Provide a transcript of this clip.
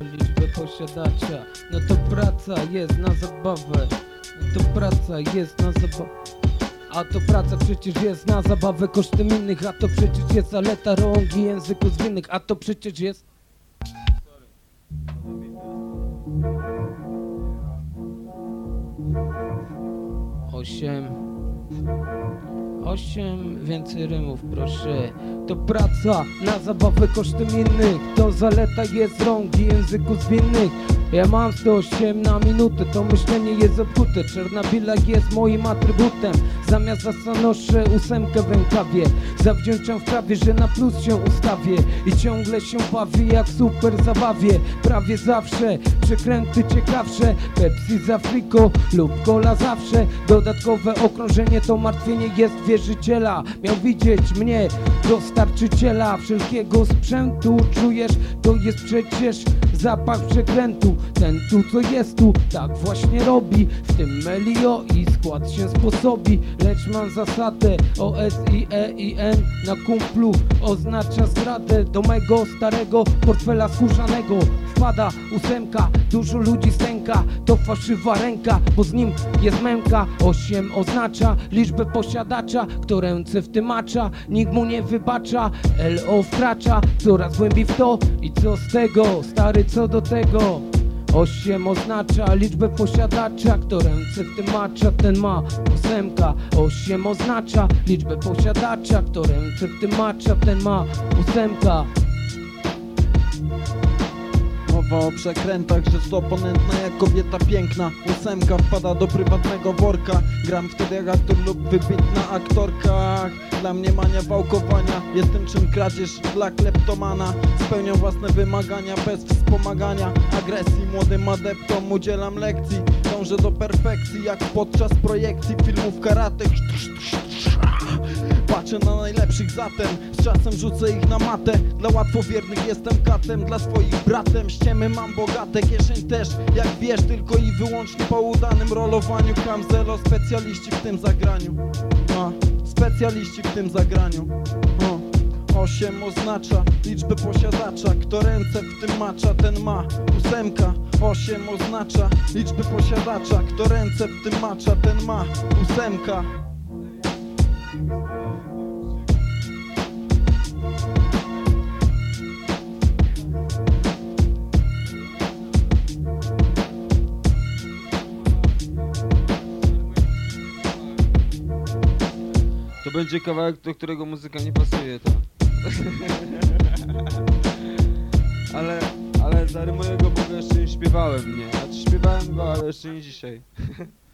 liczbę posiadacza. No to praca jest na zabawę. No to praca jest na zabawę a to praca przecież jest na zabawę. Kosztem innych A to przecież jest zaleta rągi języku zwinnych A to przecież jest Osiem Osiem więcej rymów proszę. To praca na zabawę kosztem innych. To zaleta jest rągi języku zwinnych Ja mam 108 na minutę To myślenie jest obkute Czernabila jest moim atrybutem. Zamiast zasa noszę ósemkę w rękawie. Zawdzięczam w prawie, że na plus się ustawię. I ciągle się bawię jak super zabawie. Prawie zawsze przekręty ciekawsze. Pepsi za friko lub cola zawsze. Dodatkowe okrążenie to martwienie jest wierzyciela. Miał widzieć mnie, dostarczyciela. Wszelkiego sprzętu czujesz, to jest przecież zapach przekrętu Ten tu co jest tu, tak właśnie robi. W tym melio i skład się sposobi. Lecz mam zasadę O, S, I, E, I, N Na kumplu. Oznacza zdradę Do mego starego portfela skórzanego. Wpada ósemka, dużo ludzi stęka. To fałszywa ręka, bo z nim jest męka. Osiem oznacza liczbę posiadacza Kto ręce w tym macza, nikt mu nie wybacza LO wkracza. Coraz głębiej w to I co z tego, stary co do tego Osiem oznacza liczbę posiadacza Kto ręce w tym macza, ten ma ósemka. Osiem oznacza liczbę posiadacza Kto ręce w tym macza, ten ma ósemka Mowa o przekrętach, to oponentna jak kobieta piękna. Ósemka wpada do prywatnego worka. Gram wtedy jak aktor lub wybitna aktorka. Dla mnie mania wałkowania. Jestem czym kradzież dla kleptomana. Spełniam własne wymagania bez wspomagania. Agresji młodym adeptom udzielam lekcji. Dążę do perfekcji jak podczas projekcji filmów karate Patrzę na zatem. Z czasem rzucę ich na matę. Dla łatwowiernych jestem katem Dla swoich bratem. Ściemy mam bogate Kieszeń też jak wiesz Tylko i wyłącznie po udanym rolowaniu. Kamzelo specjaliści w tym zagraniu. A, Specjaliści w tym zagraniu. O. Osiem oznacza liczbę posiadacza. Kto ręce w tym macza, ten ma ósemka. Osiem oznacza liczbę posiadacza. Kto ręce w tym macza, ten ma ósemka To będzie kawałek, do którego muzyka nie pasuje, to. ale, ale zarymuję go, bo go jeszcze nie śpiewałem, nie? Znaczy śpiewałem go, ale jeszcze nie dzisiaj.